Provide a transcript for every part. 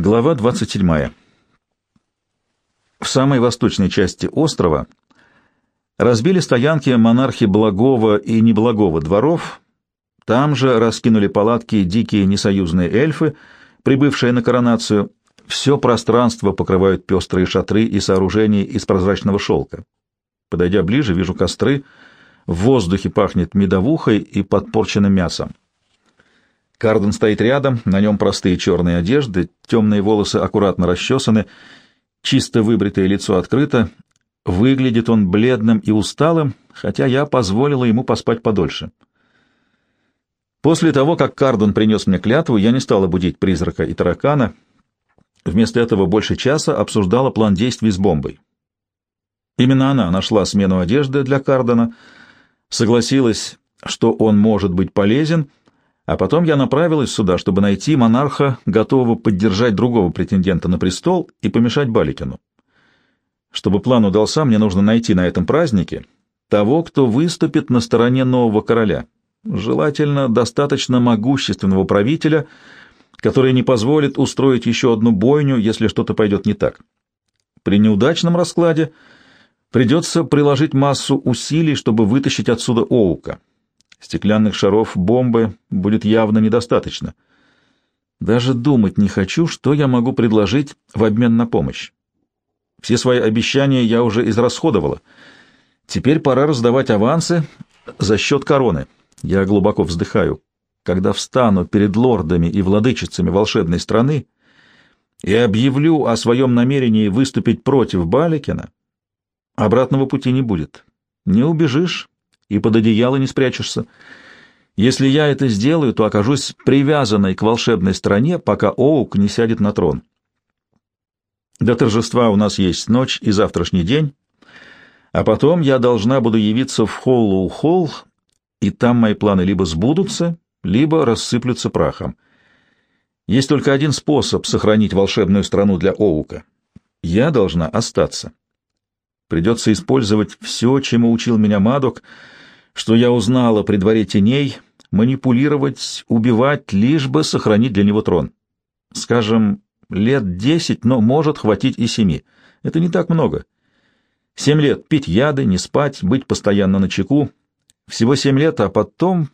Глава 27. В самой восточной части острова разбили стоянки монархи благого и неблагого дворов, там же раскинули палатки дикие несоюзные эльфы, прибывшие на коронацию. Все пространство покрывают пестрые шатры и сооружения из прозрачного шелка. Подойдя ближе, вижу костры, в воздухе пахнет медовухой и подпорченным мясом. Карден стоит рядом, на нем простые черные одежды, темные волосы аккуратно расчесаны, чисто выбритое лицо открыто. Выглядит он бледным и усталым, хотя я позволила ему поспать подольше. После того, как Карден принес мне клятву, я не стала будить призрака и таракана. Вместо этого больше часа обсуждала план действий с бомбой. Именно она нашла смену одежды для Кардена, согласилась, что он может быть полезен — а потом я направилась сюда, чтобы найти монарха, готового поддержать другого претендента на престол и помешать Баликину. Чтобы план удался, мне нужно найти на этом празднике того, кто выступит на стороне нового короля, желательно достаточно могущественного правителя, который не позволит устроить еще одну бойню, если что-то пойдет не так. При неудачном раскладе придется приложить массу усилий, чтобы вытащить отсюда Оука. Стеклянных шаров бомбы будет явно недостаточно. Даже думать не хочу, что я могу предложить в обмен на помощь. Все свои обещания я уже израсходовала. Теперь пора раздавать авансы за счет короны. Я глубоко вздыхаю. Когда встану перед лордами и владычицами волшебной страны и объявлю о своем намерении выступить против Баликина, обратного пути не будет. Не убежишь, и под одеяло не спрячешься. Если я это сделаю, то окажусь привязанной к волшебной стране, пока Оук не сядет на трон. До торжества у нас есть ночь и завтрашний день, а потом я должна буду явиться в Холлоу-Холл, и там мои планы либо сбудутся, либо рассыплются прахом. Есть только один способ сохранить волшебную страну для Оука. Я должна остаться. Придется использовать все, чему учил меня Мадок — что я узнала при дворе теней, манипулировать, убивать, лишь бы сохранить для него трон. Скажем, лет десять, но может хватить и семи. Это не так много. Семь лет пить яды, не спать, быть постоянно на чеку. Всего семь лет, а потом,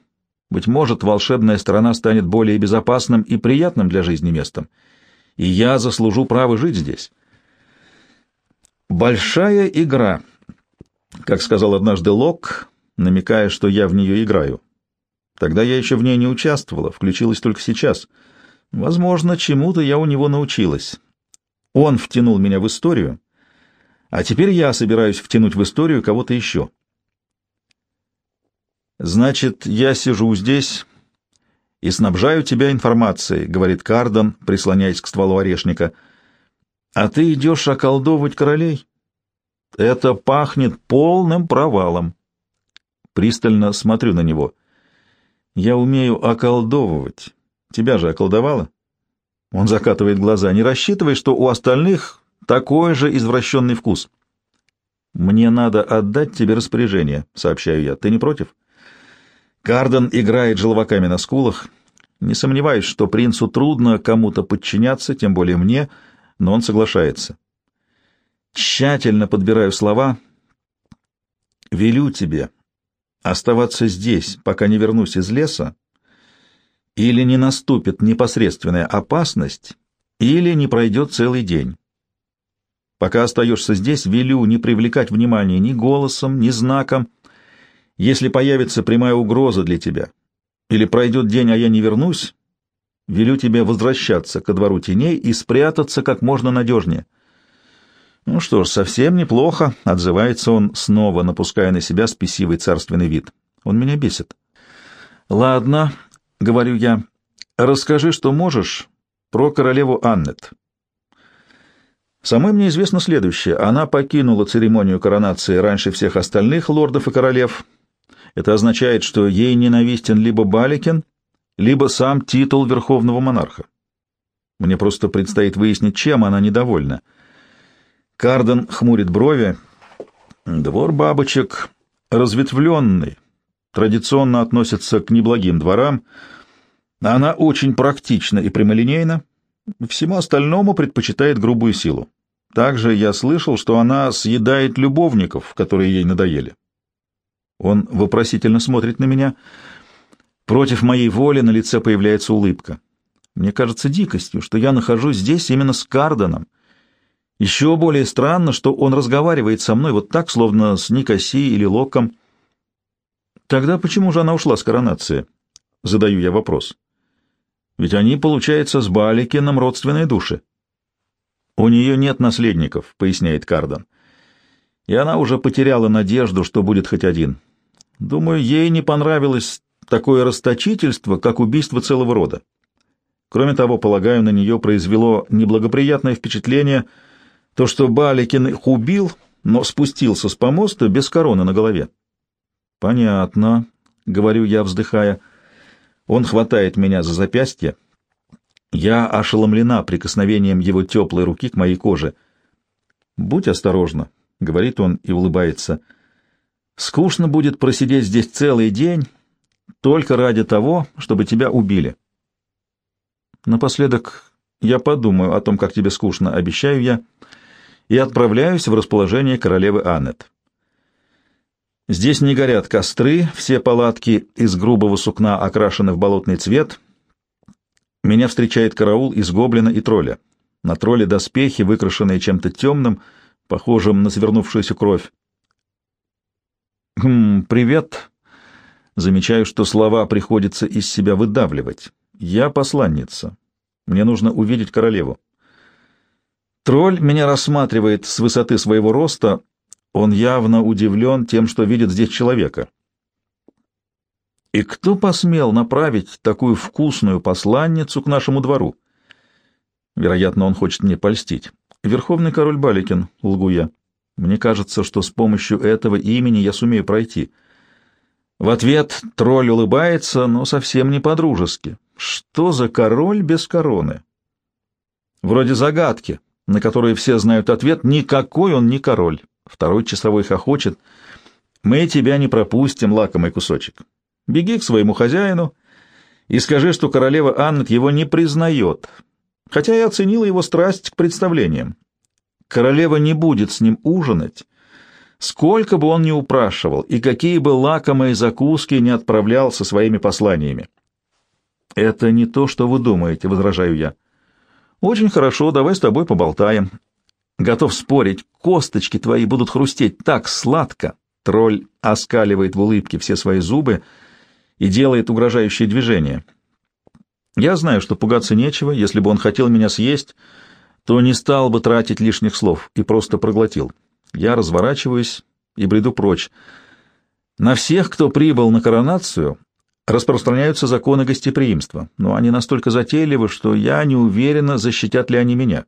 быть может, волшебная страна станет более безопасным и приятным для жизни местом. И я заслужу право жить здесь. Большая игра. Как сказал однажды Лок, намекая, что я в нее играю. Тогда я еще в ней не участвовала, включилась только сейчас. Возможно, чему-то я у него научилась. Он втянул меня в историю, а теперь я собираюсь втянуть в историю кого-то еще. «Значит, я сижу здесь и снабжаю тебя информацией», — говорит Кардон, прислоняясь к стволу орешника. «А ты идешь околдовывать королей? Это пахнет полным провалом» пристально смотрю на него. «Я умею околдовывать. Тебя же околдовала?» Он закатывает глаза. «Не рассчитывай, что у остальных такой же извращенный вкус». «Мне надо отдать тебе распоряжение», — сообщаю я. «Ты не против?» Карден играет желваками на скулах. Не сомневаюсь, что принцу трудно кому-то подчиняться, тем более мне, но он соглашается. Тщательно подбираю слова. «Велю тебе оставаться здесь, пока не вернусь из леса, или не наступит непосредственная опасность, или не пройдет целый день. Пока остаешься здесь, велю не привлекать внимания ни голосом, ни знаком. Если появится прямая угроза для тебя, или пройдет день, а я не вернусь, велю тебе возвращаться ко двору теней и спрятаться как можно надежнее. Ну что ж, совсем неплохо, — отзывается он, снова напуская на себя спесивый царственный вид. Он меня бесит. Ладно, — говорю я, — расскажи, что можешь про королеву Аннет. Самой мне известно следующее. Она покинула церемонию коронации раньше всех остальных лордов и королев. Это означает, что ей ненавистен либо Баликин, либо сам титул верховного монарха. Мне просто предстоит выяснить, чем она недовольна — Карден хмурит брови. Двор бабочек разветвленный, традиционно относится к неблагим дворам. Она очень практична и прямолинейна, Всему остальному предпочитает грубую силу. Также я слышал, что она съедает любовников, которые ей надоели. Он вопросительно смотрит на меня. Против моей воли на лице появляется улыбка. Мне кажется дикостью, что я нахожусь здесь именно с Карденом. Еще более странно, что он разговаривает со мной вот так, словно с Никоси или Локом. Тогда почему же она ушла с коронации? Задаю я вопрос. Ведь они, получается, с Баликином родственные души. У нее нет наследников, поясняет Карден. И она уже потеряла надежду, что будет хоть один. Думаю, ей не понравилось такое расточительство, как убийство целого рода. Кроме того, полагаю, на нее произвело неблагоприятное впечатление то, что Баликин их убил, но спустился с помоста без короны на голове. «Понятно», — говорю я, вздыхая. Он хватает меня за запястье. Я ошеломлена прикосновением его теплой руки к моей коже. «Будь осторожна», — говорит он и улыбается. «Скучно будет просидеть здесь целый день только ради того, чтобы тебя убили». Напоследок я подумаю о том, как тебе скучно, обещаю я, и отправляюсь в расположение королевы Аннет. Здесь не горят костры, все палатки из грубого сукна окрашены в болотный цвет. Меня встречает караул из гоблина и тролля. На тролле доспехи, выкрашенные чем-то темным, похожим на свернувшуюся кровь. «Хм, привет». Замечаю, что слова приходится из себя выдавливать. «Я посланница. Мне нужно увидеть королеву». Тролль меня рассматривает с высоты своего роста, он явно удивлен тем, что видит здесь человека. И кто посмел направить такую вкусную посланницу к нашему двору? Вероятно, он хочет мне польстить. Верховный король Баликин, лгу я. Мне кажется, что с помощью этого имени я сумею пройти. В ответ тролль улыбается, но совсем не по-дружески. Что за король без короны? Вроде загадки, на которые все знают ответ, никакой он не король. Второй часовой хохочет. «Мы тебя не пропустим, лакомый кусочек. Беги к своему хозяину и скажи, что королева Аннет его не признает, хотя я оценила его страсть к представлениям. Королева не будет с ним ужинать, сколько бы он ни упрашивал и какие бы лакомые закуски не отправлял со своими посланиями. «Это не то, что вы думаете», — возражаю я. «Очень хорошо, давай с тобой поболтаем. Готов спорить, косточки твои будут хрустеть так сладко. Тролль оскаливает в улыбке все свои зубы и делает угрожающее движение. Я знаю, что пугаться нечего, если бы он хотел меня съесть, то не стал бы тратить лишних слов и просто проглотил. Я разворачиваюсь и бреду прочь. На всех, кто прибыл на коронацию, распространяются законы гостеприимства, но они настолько затейливы, что я не уверена, защитят ли они меня.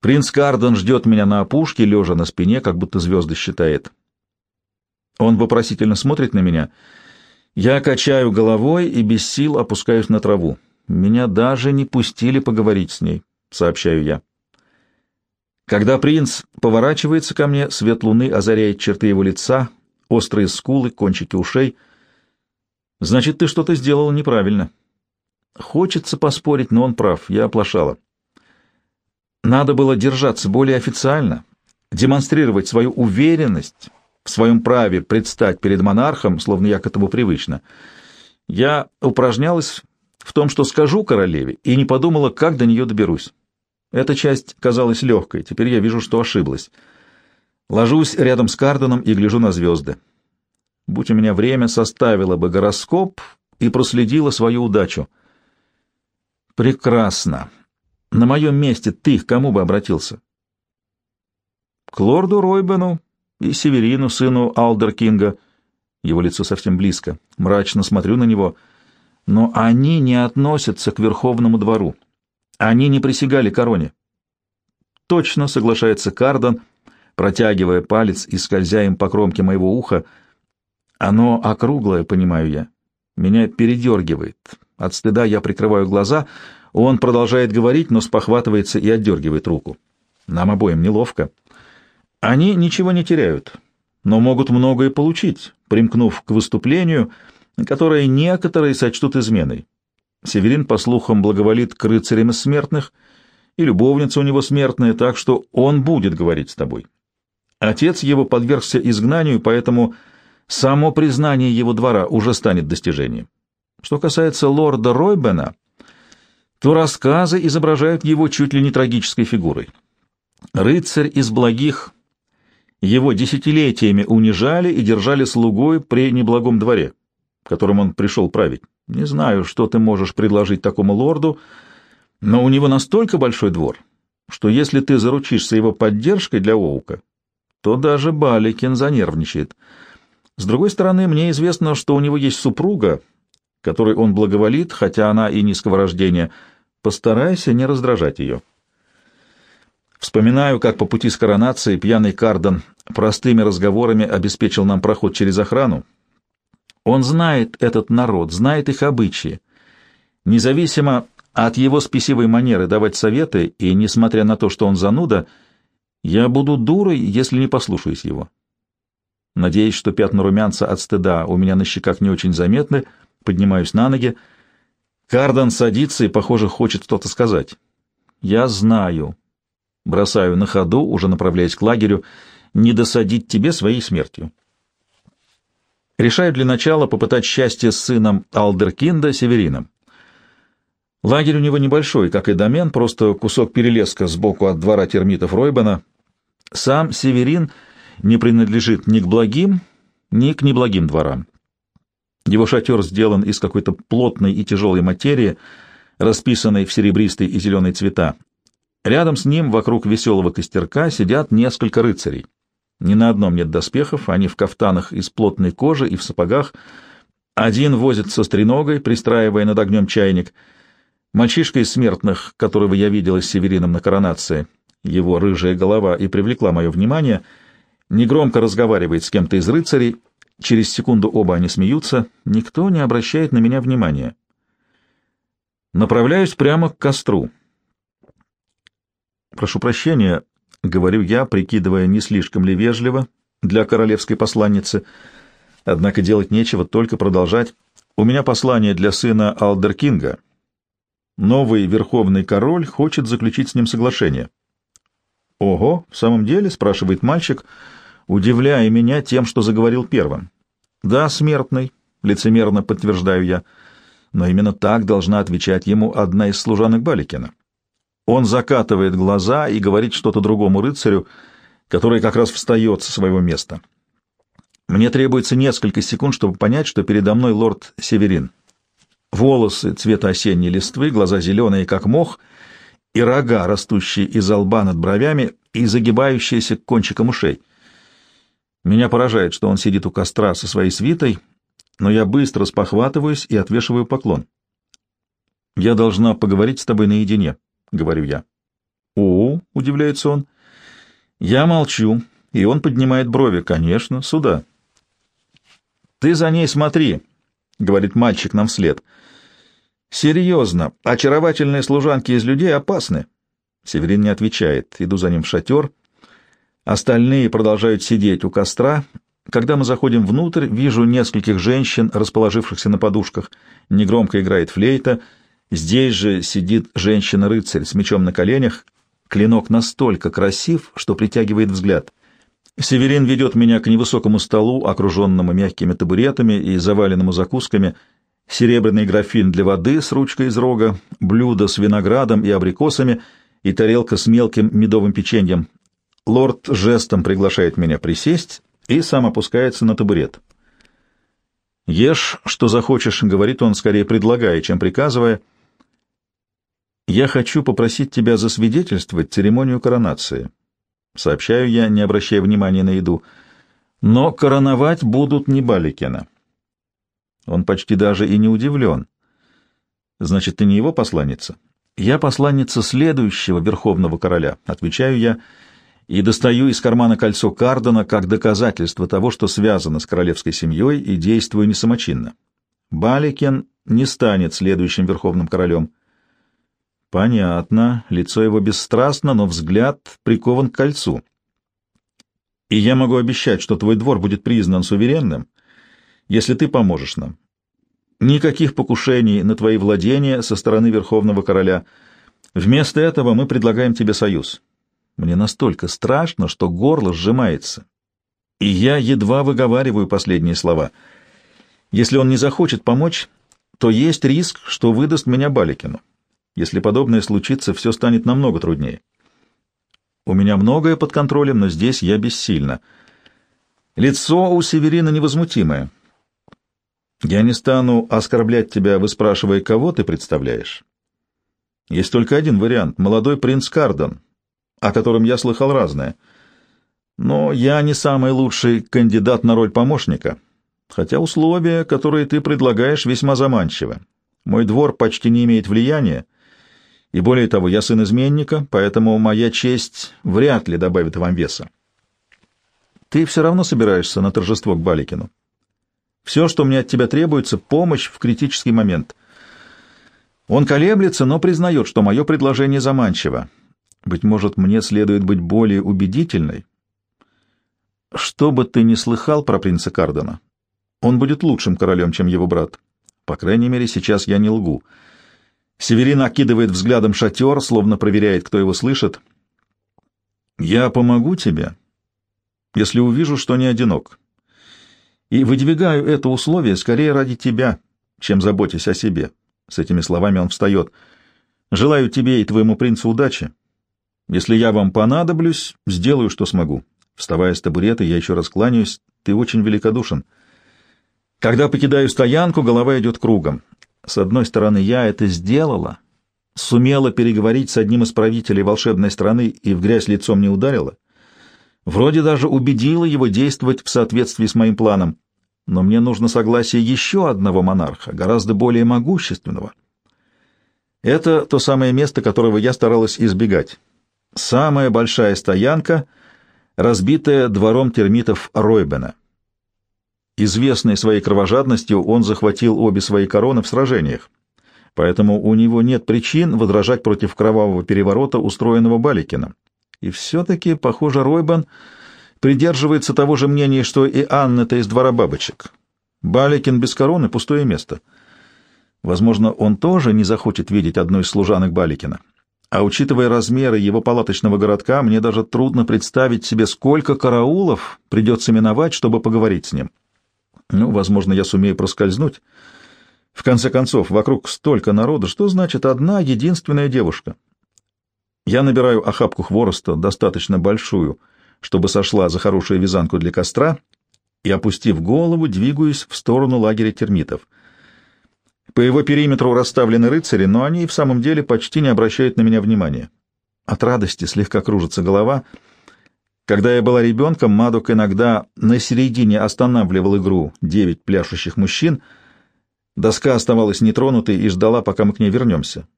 Принц Карден ждет меня на опушке, лежа на спине, как будто звезды считает. Он вопросительно смотрит на меня. Я качаю головой и без сил опускаюсь на траву. Меня даже не пустили поговорить с ней, сообщаю я. Когда принц поворачивается ко мне, свет луны озаряет черты его лица, острые скулы, кончики ушей. Значит, ты что-то сделал неправильно. Хочется поспорить, но он прав, я оплошала. Надо было держаться более официально, демонстрировать свою уверенность в своем праве предстать перед монархом, словно я к этому привычна. Я упражнялась в том, что скажу королеве, и не подумала, как до нее доберусь. Эта часть казалась легкой, теперь я вижу, что ошиблась. Ложусь рядом с Карденом и гляжу на звезды. Будь у меня время, составила бы гороскоп и проследила свою удачу. Прекрасно. На моем месте ты к кому бы обратился? К лорду Ройбену и Северину, сыну Алдеркинга. Его лицо совсем близко. Мрачно смотрю на него. Но они не относятся к Верховному двору. Они не присягали короне. Точно, соглашается Кардан, протягивая палец и скользя им по кромке моего уха. Оно округлое, понимаю я. Меня передергивает. От стыда я прикрываю глаза — он продолжает говорить, но спохватывается и отдергивает руку. Нам обоим неловко. Они ничего не теряют, но могут многое получить, примкнув к выступлению, которое некоторые сочтут изменой. Северин, по слухам, благоволит к рыцарям из смертных, и любовница у него смертная, так что он будет говорить с тобой. Отец его подвергся изгнанию, поэтому само признание его двора уже станет достижением. Что касается лорда Ройбена, то рассказы изображают его чуть ли не трагической фигурой. Рыцарь из благих его десятилетиями унижали и держали слугой при неблагом дворе, которым он пришел править. Не знаю, что ты можешь предложить такому лорду, но у него настолько большой двор, что если ты заручишься его поддержкой для Оука, то даже Баликин занервничает. С другой стороны, мне известно, что у него есть супруга, которой он благоволит, хотя она и низкого рождения. Постарайся не раздражать ее. Вспоминаю, как по пути с коронацией пьяный Кардон простыми разговорами обеспечил нам проход через охрану. Он знает этот народ, знает их обычаи. Независимо от его спесивой манеры давать советы, и несмотря на то, что он зануда, я буду дурой, если не послушаюсь его. Надеюсь, что пятна румянца от стыда у меня на щеках не очень заметны, поднимаюсь на ноги. Кардон садится и, похоже, хочет что-то сказать. Я знаю, Бросаю на ходу, уже направляясь к лагерю, не досадить тебе своей смертью. Решаю для начала попытать счастье с сыном Алдеркинда Северином. Лагерь у него небольшой, как и домен, просто кусок перелеска сбоку от двора термитов Ройбана. Сам Северин не принадлежит ни к благим, ни к неблагим дворам. Его шатер сделан из какой-то плотной и тяжелой материи, расписанной в серебристый и зеленый цвета. Рядом с ним, вокруг веселого костерка, сидят несколько рыцарей. Ни на одном нет доспехов, они в кафтанах из плотной кожи и в сапогах. Один возится с треногой, пристраивая над огнем чайник. Мальчишка из смертных, которого я видел с Северином на коронации, его рыжая голова и привлекла мое внимание, негромко разговаривает с кем-то из рыцарей. Через секунду оба они смеются. Никто не обращает на меня внимания. Направляюсь прямо к костру. «Прошу прощения», — говорю я, прикидывая, не слишком ли вежливо для королевской посланницы. Однако делать нечего, только продолжать. «У меня послание для сына Алдеркинга. Новый верховный король хочет заключить с ним соглашение». «Ого, в самом деле?» — спрашивает мальчик, удивляя меня тем, что заговорил первым. «Да, смертный», — лицемерно подтверждаю я, — «но именно так должна отвечать ему одна из служанок Баликина». Он закатывает глаза и говорит что-то другому рыцарю, который как раз встает со своего места. Мне требуется несколько секунд, чтобы понять, что передо мной лорд Северин. Волосы цвета осенней листвы, глаза зеленые, как мох, и рога, растущие из лба над бровями и загибающиеся к кончикам ушей. Меня поражает, что он сидит у костра со своей свитой, но я быстро спохватываюсь и отвешиваю поклон. «Я должна поговорить с тобой наедине», — говорю я. «О, — удивляется он. Я молчу, и он поднимает брови. Конечно, сюда. «Ты за ней смотри», — говорит мальчик нам вслед. «Серьезно, очаровательные служанки из людей опасны». Северин не отвечает. Иду за ним в шатер. Остальные продолжают сидеть у костра. Когда мы заходим внутрь, вижу нескольких женщин, расположившихся на подушках. Негромко играет флейта — Здесь же сидит женщина-рыцарь с мечом на коленях. Клинок настолько красив, что притягивает взгляд. Северин ведет меня к невысокому столу, окруженному мягкими табуретами и заваленному закусками, серебряный графин для воды с ручкой из рога, блюдо с виноградом и абрикосами и тарелка с мелким медовым печеньем. Лорд жестом приглашает меня присесть и сам опускается на табурет. «Ешь, что захочешь», — говорит он, скорее предлагая, чем приказывая, — «Я хочу попросить тебя засвидетельствовать церемонию коронации», — сообщаю я, не обращая внимания на еду. «Но короновать будут не Баликина». Он почти даже и не удивлен. «Значит, ты не его посланница?» «Я посланница следующего верховного короля», — отвечаю я, и достаю из кармана кольцо Кардена как доказательство того, что связано с королевской семьей и действую не самочинно. Баликин не станет следующим верховным королем. Понятно. Лицо его бесстрастно, но взгляд прикован к кольцу. И я могу обещать, что твой двор будет признан суверенным, если ты поможешь нам. Никаких покушений на твои владения со стороны Верховного Короля. Вместо этого мы предлагаем тебе союз. Мне настолько страшно, что горло сжимается. И я едва выговариваю последние слова. Если он не захочет помочь, то есть риск, что выдаст меня Баликину. Если подобное случится, все станет намного труднее. У меня многое под контролем, но здесь я бессильна. Лицо у Северина невозмутимое. Я не стану оскорблять тебя, выспрашивая, кого ты представляешь. Есть только один вариант — молодой принц Кардон, о котором я слыхал разное. Но я не самый лучший кандидат на роль помощника, хотя условия, которые ты предлагаешь, весьма заманчивы. Мой двор почти не имеет влияния, и более того, я сын изменника, поэтому моя честь вряд ли добавит вам веса. Ты все равно собираешься на торжество к Баликину. Все, что мне от тебя требуется, — помощь в критический момент. Он колеблется, но признает, что мое предложение заманчиво. Быть может, мне следует быть более убедительной? Что бы ты ни слыхал про принца Кардена, он будет лучшим королем, чем его брат. По крайней мере, сейчас я не лгу. Северин окидывает взглядом шатер, словно проверяет, кто его слышит. «Я помогу тебе, если увижу, что не одинок и выдвигаю это условие скорее ради тебя, чем заботясь о себе. С этими словами он встает. Желаю тебе и твоему принцу удачи. Если я вам понадоблюсь, сделаю, что смогу. Вставая с табурета, я еще раз кланяюсь. Ты очень великодушен. Когда покидаю стоянку, голова идет кругом. С одной стороны, я это сделала, сумела переговорить с одним из правителей волшебной страны и в грязь лицом не ударила. Вроде даже убедила его действовать в соответствии с моим планом. Но мне нужно согласие еще одного монарха, гораздо более могущественного. Это то самое место, которого я старалась избегать. Самая большая стоянка, разбитая двором термитов Ройбена. Известный своей кровожадностью, он захватил обе свои короны в сражениях, поэтому у него нет причин возражать против кровавого переворота, устроенного Баликином. И все-таки, похоже, Ройбан придерживается того же мнения, что и Анна-то из двора бабочек. Баликин без короны — пустое место. Возможно, он тоже не захочет видеть одной из служанок Баликина. А учитывая размеры его палаточного городка, мне даже трудно представить себе, сколько караулов придется миновать, чтобы поговорить с ним. Ну, возможно, я сумею проскользнуть. В конце концов, вокруг столько народа, что значит одна единственная девушка? Я набираю охапку хвороста, достаточно большую, чтобы сошла за хорошую вязанку для костра, и, опустив голову, двигаюсь в сторону лагеря термитов. По его периметру расставлены рыцари, но они в самом деле почти не обращают на меня внимания. От радости слегка кружится голова. Когда я была ребенком, Мадок иногда на середине останавливал игру девять пляшущих мужчин. Доска оставалась нетронутой и ждала, пока мы к ней вернемся.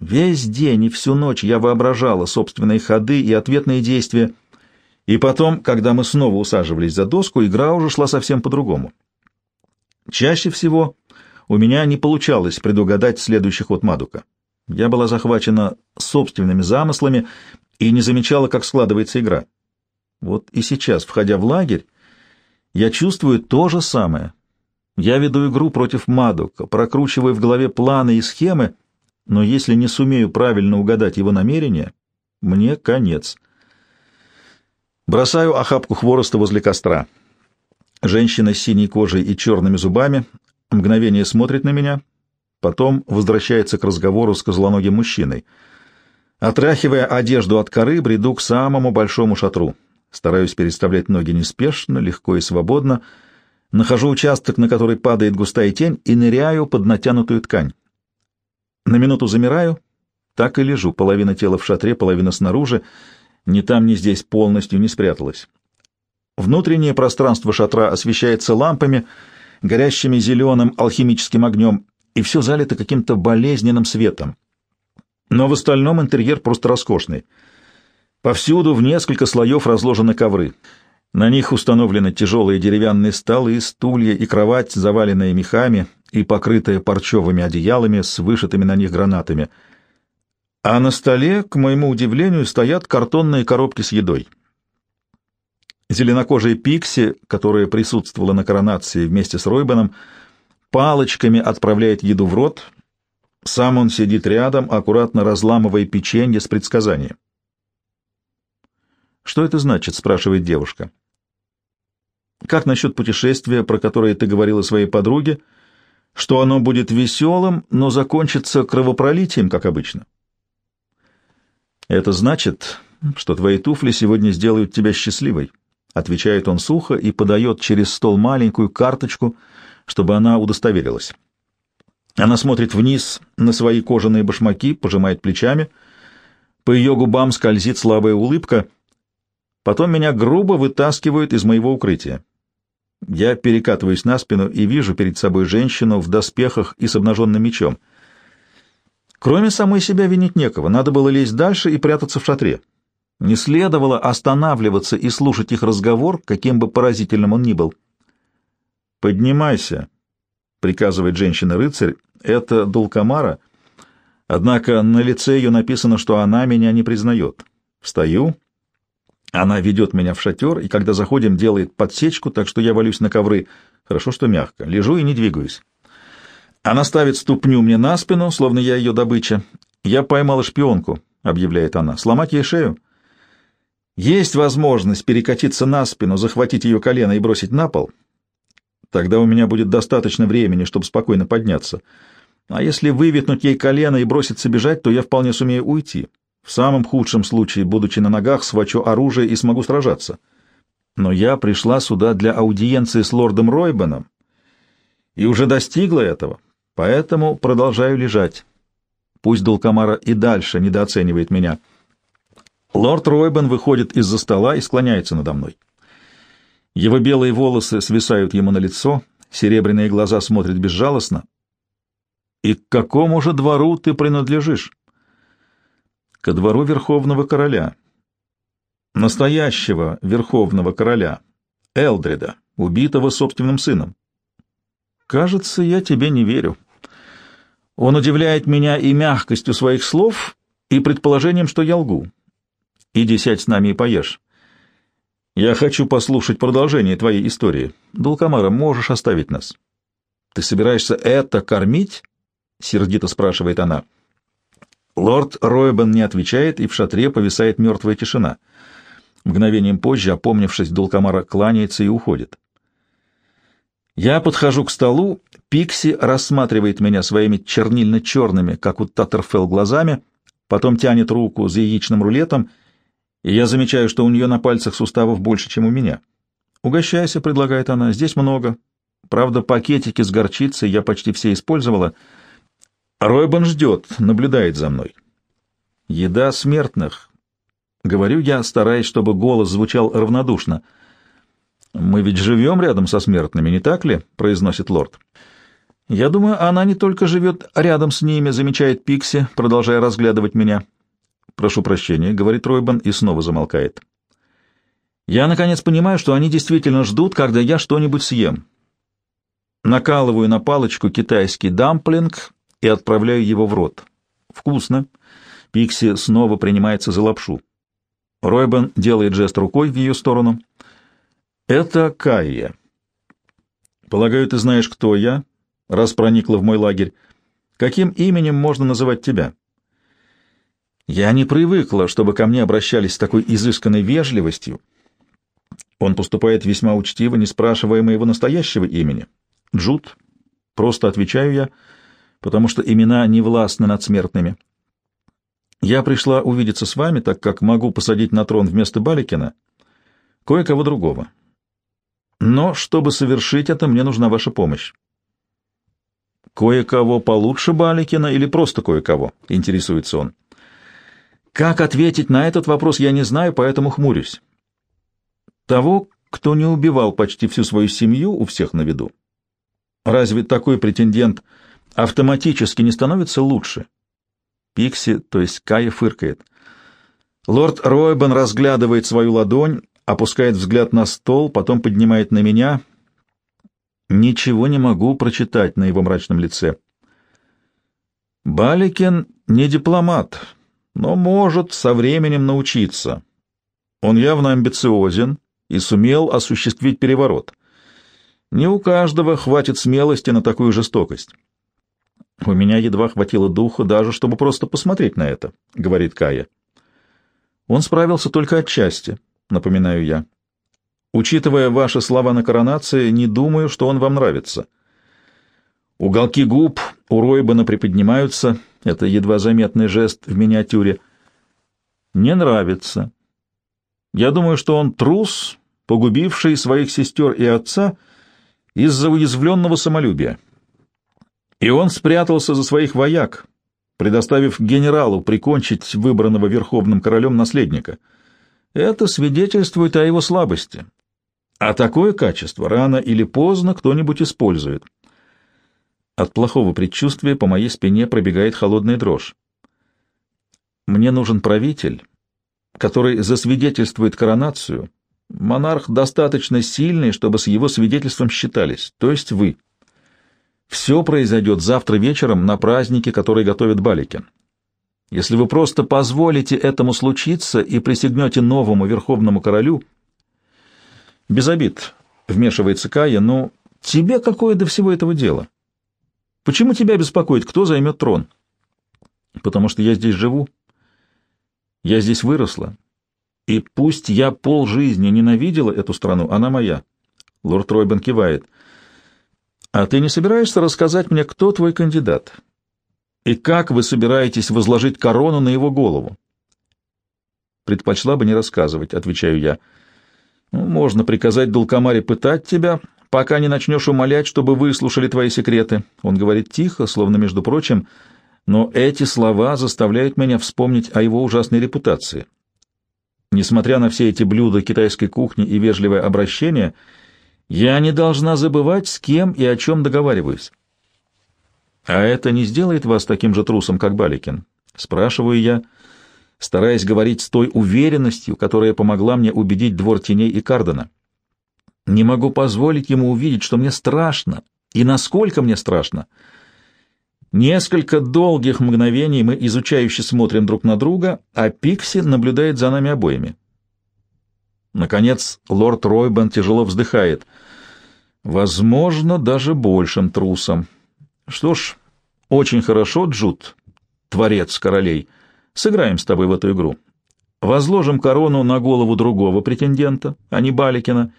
Весь день и всю ночь я воображала собственные ходы и ответные действия, и потом, когда мы снова усаживались за доску, игра уже шла совсем по-другому. Чаще всего у меня не получалось предугадать следующий ход Мадука. Я была захвачена собственными замыслами и не замечала, как складывается игра. Вот и сейчас, входя в лагерь, я чувствую то же самое. Я веду игру против Мадука, прокручиваю в голове планы и схемы, но если не сумею правильно угадать его намерения, мне конец. Бросаю охапку хвороста возле костра. Женщина с синей кожей и черными зубами мгновение смотрит на меня, потом возвращается к разговору с козлоногим мужчиной. Отряхивая одежду от коры, бреду к самому большому шатру. Стараюсь переставлять ноги неспешно, легко и свободно. Нахожу участок, на который падает густая тень, и ныряю под натянутую ткань. На минуту замираю, так и лежу, половина тела в шатре, половина снаружи, ни там, ни здесь полностью не спряталась. Внутреннее пространство шатра освещается лампами, горящими зеленым алхимическим огнем, и все залито каким-то болезненным светом. Но в остальном интерьер просто роскошный. Повсюду в несколько слоев разложены ковры. На них установлены тяжелые деревянные столы, стулья и кровать, заваленные мехами, и покрытая парчевыми одеялами с вышитыми на них гранатами. А на столе, к моему удивлению, стоят картонные коробки с едой. Зеленокожая Пикси, которая присутствовала на коронации вместе с Ройбаном, палочками отправляет еду в рот, сам он сидит рядом, аккуратно разламывая печенье с предсказанием. «Что это значит?» — спрашивает девушка. «Как насчет путешествия, про которое ты говорила своей подруге, что оно будет веселым, но закончится кровопролитием, как обычно?» «Это значит, что твои туфли сегодня сделают тебя счастливой», — отвечает он сухо и подает через стол маленькую карточку, чтобы она удостоверилась. Она смотрит вниз на свои кожаные башмаки, пожимает плечами. По ее губам скользит слабая улыбка. Потом меня грубо вытаскивают из моего укрытия. Я перекатываюсь на спину и вижу перед собой женщину в доспехах и с обнаженным мечом. Кроме самой себя винить некого, надо было лезть дальше и прятаться в шатре. Не следовало останавливаться и слушать их разговор, каким бы поразительным он ни был. «Поднимайся», — приказывает женщина-рыцарь, — это Дулкамара, однако на лице ее написано, что она меня не признает. Встаю, она ведет меня в шатер, и когда заходим, делает подсечку, так что я валюсь на ковры, хорошо, что мягко, лежу и не двигаюсь. Она ставит ступню мне на спину, словно я ее добыча. «Я поймала шпионку», — объявляет она, — «сломать ей шею». Есть возможность перекатиться на спину, захватить ее колено и бросить на пол, Тогда у меня будет достаточно времени, чтобы спокойно подняться. А если вывихнуть ей колено и броситься бежать, то я вполне сумею уйти. В самом худшем случае, будучи на ногах, схвачу оружие и смогу сражаться. Но я пришла сюда для аудиенции с лордом Ройбеном и уже достигла этого, поэтому продолжаю лежать. Пусть Дулкамара и дальше недооценивает меня. Лорд Ройбен выходит из-за стола и склоняется надо мной. Его белые волосы свисают ему на лицо, серебряные глаза смотрят безжалостно. «И к какому же двору ты принадлежишь?» «Ко двору Верховного Короля. Настоящего Верховного Короля, Элдрида, убитого собственным сыном. Кажется, я тебе не верю. Он удивляет меня и мягкостью своих слов, и предположением, что я лгу. Иди сядь с нами и поешь. Я хочу послушать продолжение твоей истории. Дулкамара, можешь оставить нас. Ты собираешься это кормить? Сердито спрашивает она. Лорд Ройбен не отвечает, и в шатре повисает мертвая тишина. Мгновением позже, опомнившись, Дулкамара кланяется и уходит. Я подхожу к столу, Пикси рассматривает меня своими чернильно-черными, как у Таттерфелл, глазами, потом тянет руку за яичным рулетом и я замечаю, что у нее на пальцах суставов больше, чем у меня. «Угощайся», — предлагает она, — «здесь много. Правда, пакетики с горчицей я почти все использовала. Ройбан ждет, наблюдает за мной. Еда смертных. Говорю я, стараясь, чтобы голос звучал равнодушно. «Мы ведь живем рядом со смертными, не так ли?» — произносит лорд. «Я думаю, она не только живет рядом с ними», — замечает Пикси, продолжая разглядывать меня. «Прошу прощения», — говорит Ройбан и снова замолкает. «Я, наконец, понимаю, что они действительно ждут, когда я что-нибудь съем. Накалываю на палочку китайский дамплинг и отправляю его в рот. Вкусно. Пикси снова принимается за лапшу. Ройбан делает жест рукой в ее сторону. «Это Кайя. Полагаю, ты знаешь, кто я, раз проникла в мой лагерь. Каким именем можно называть тебя?» Я не привыкла, чтобы ко мне обращались с такой изысканной вежливостью. Он поступает весьма учтиво, не спрашивая моего настоящего имени. Джуд. Просто отвечаю я, потому что имена не властны над смертными. Я пришла увидеться с вами, так как могу посадить на трон вместо Баликина кое-кого другого. Но чтобы совершить это, мне нужна ваша помощь. Кое-кого получше Баликина или просто кое-кого? Интересуется он. Как ответить на этот вопрос, я не знаю, поэтому хмурюсь. Того, кто не убивал почти всю свою семью, у всех на виду. Разве такой претендент автоматически не становится лучше? Пикси, то есть Кая, фыркает. Лорд Ройбен разглядывает свою ладонь, опускает взгляд на стол, потом поднимает на меня. Ничего не могу прочитать на его мрачном лице. Баликин не дипломат, но может со временем научиться. Он явно амбициозен и сумел осуществить переворот. Не у каждого хватит смелости на такую жестокость. У меня едва хватило духа даже, чтобы просто посмотреть на это, — говорит Кая. Он справился только отчасти, напоминаю я. Учитывая ваши слова на коронации, не думаю, что он вам нравится. Уголки губ у Ройбана приподнимаются, это едва заметный жест в миниатюре. Не нравится. Я думаю, что он трус, погубивший своих сестер и отца из-за уязвленного самолюбия. И он спрятался за своих вояк, предоставив генералу прикончить выбранного верховным королем наследника. Это свидетельствует о его слабости. А такое качество рано или поздно кто-нибудь использует. От плохого предчувствия по моей спине пробегает холодная дрожь. Мне нужен правитель, который засвидетельствует коронацию. Монарх достаточно сильный, чтобы с его свидетельством считались, то есть вы. Все произойдет завтра вечером на празднике, который готовит Баликин. Если вы просто позволите этому случиться и присягнете новому верховному королю... Без обид, вмешивается Кая, но тебе какое до всего этого дело? Почему тебя беспокоит, кто займет трон? Потому что я здесь живу. Я здесь выросла. И пусть я полжизни ненавидела эту страну, она моя. Лорд Ройбен кивает — а ты не собираешься рассказать мне, кто твой кандидат? И как вы собираетесь возложить корону на его голову? Предпочла бы не рассказывать, отвечаю я. Ну, можно приказать Дулкамаре пытать тебя, пока не начнешь умолять, чтобы выслушали твои секреты. Он говорит тихо, словно между прочим, но эти слова заставляют меня вспомнить о его ужасной репутации. Несмотря на все эти блюда китайской кухни и вежливое обращение, — я не должна забывать, с кем и о чем договариваюсь. А это не сделает вас таким же трусом, как Баликин? Спрашиваю я, стараясь говорить с той уверенностью, которая помогла мне убедить двор теней и Кардена. Не могу позволить ему увидеть, что мне страшно, и насколько мне страшно. Несколько долгих мгновений мы изучающе смотрим друг на друга, а Пикси наблюдает за нами обоими. Наконец, лорд Ройбан тяжело вздыхает. Возможно, даже большим трусом. Что ж, очень хорошо, Джуд, творец королей. Сыграем с тобой в эту игру. Возложим корону на голову другого претендента, а не Баликина,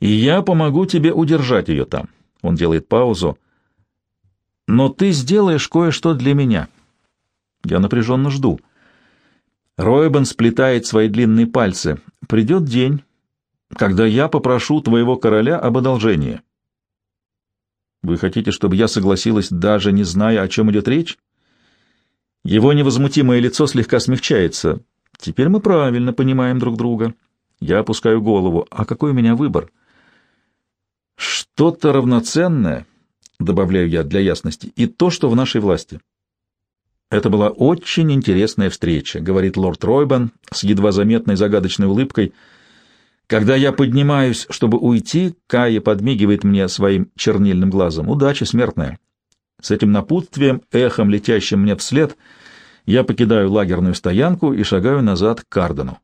и я помогу тебе удержать ее там. Он делает паузу. Но ты сделаешь кое-что для меня. Я напряженно жду. Ройбен сплетает свои длинные пальцы. Придет день, когда я попрошу твоего короля об одолжении. Вы хотите, чтобы я согласилась, даже не зная, о чем идет речь? Его невозмутимое лицо слегка смягчается. Теперь мы правильно понимаем друг друга. Я опускаю голову. А какой у меня выбор? Что-то равноценное, добавляю я для ясности, и то, что в нашей власти. Это была очень интересная встреча, говорит лорд Ройбан с едва заметной загадочной улыбкой. Когда я поднимаюсь, чтобы уйти, Кая подмигивает мне своим чернильным глазом. Удача смертная. С этим напутствием, эхом летящим мне вслед, я покидаю лагерную стоянку и шагаю назад к Кардену.